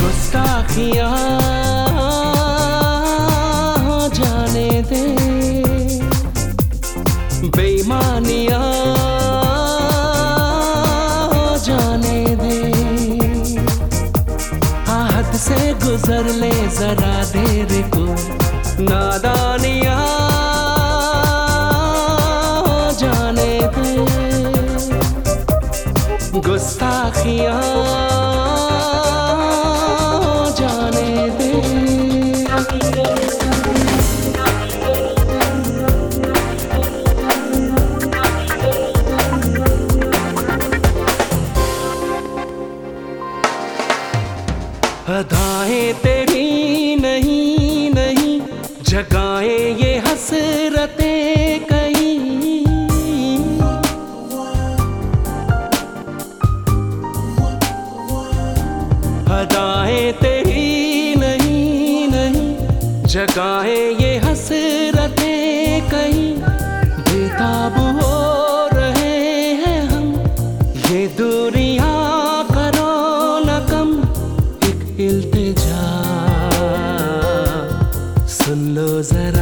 गुस्ताखिया हो जाने दे। बेईमानिया जाने दे। आहत से गुजर ले जरा देर को। नादानिया गुस्ताखियाँ अदाएँ तेरी नहीं नहीं जगाए ये अदाएँ तेरी नहीं नहीं। जगाए ये हसरतें कहीं। बेताब हो रहे हैं हम। ये दूरियाँ इल्तिजा। सुन लो जरा।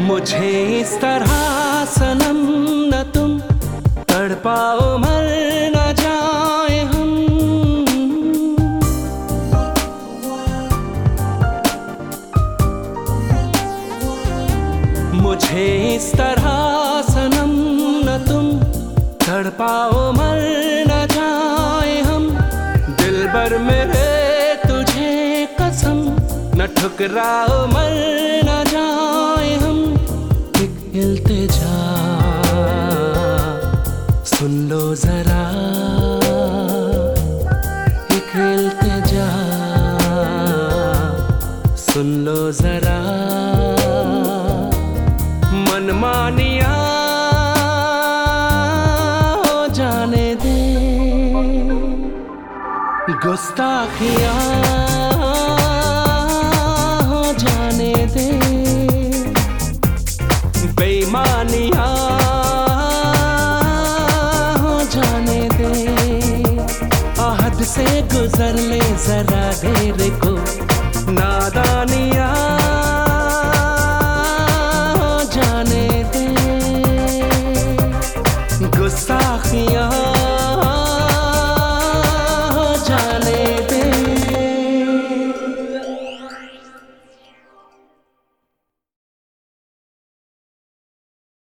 मुझे इस तरह सनम न तुम, तड़पाओ मर न जाए हम। मुझे इस तरह सनम न तुम, तड़पाओ मर न जाए हम। दिल भर मेरे तुझे कसम, न ठुकराओ मर न जाए सुन लो जरा। एक इल्तिजा सुन लो जरा। मनमानिया हो जाने दे। गुस्ताखिया हो जाने से गुजर ले जरा देर को। नादान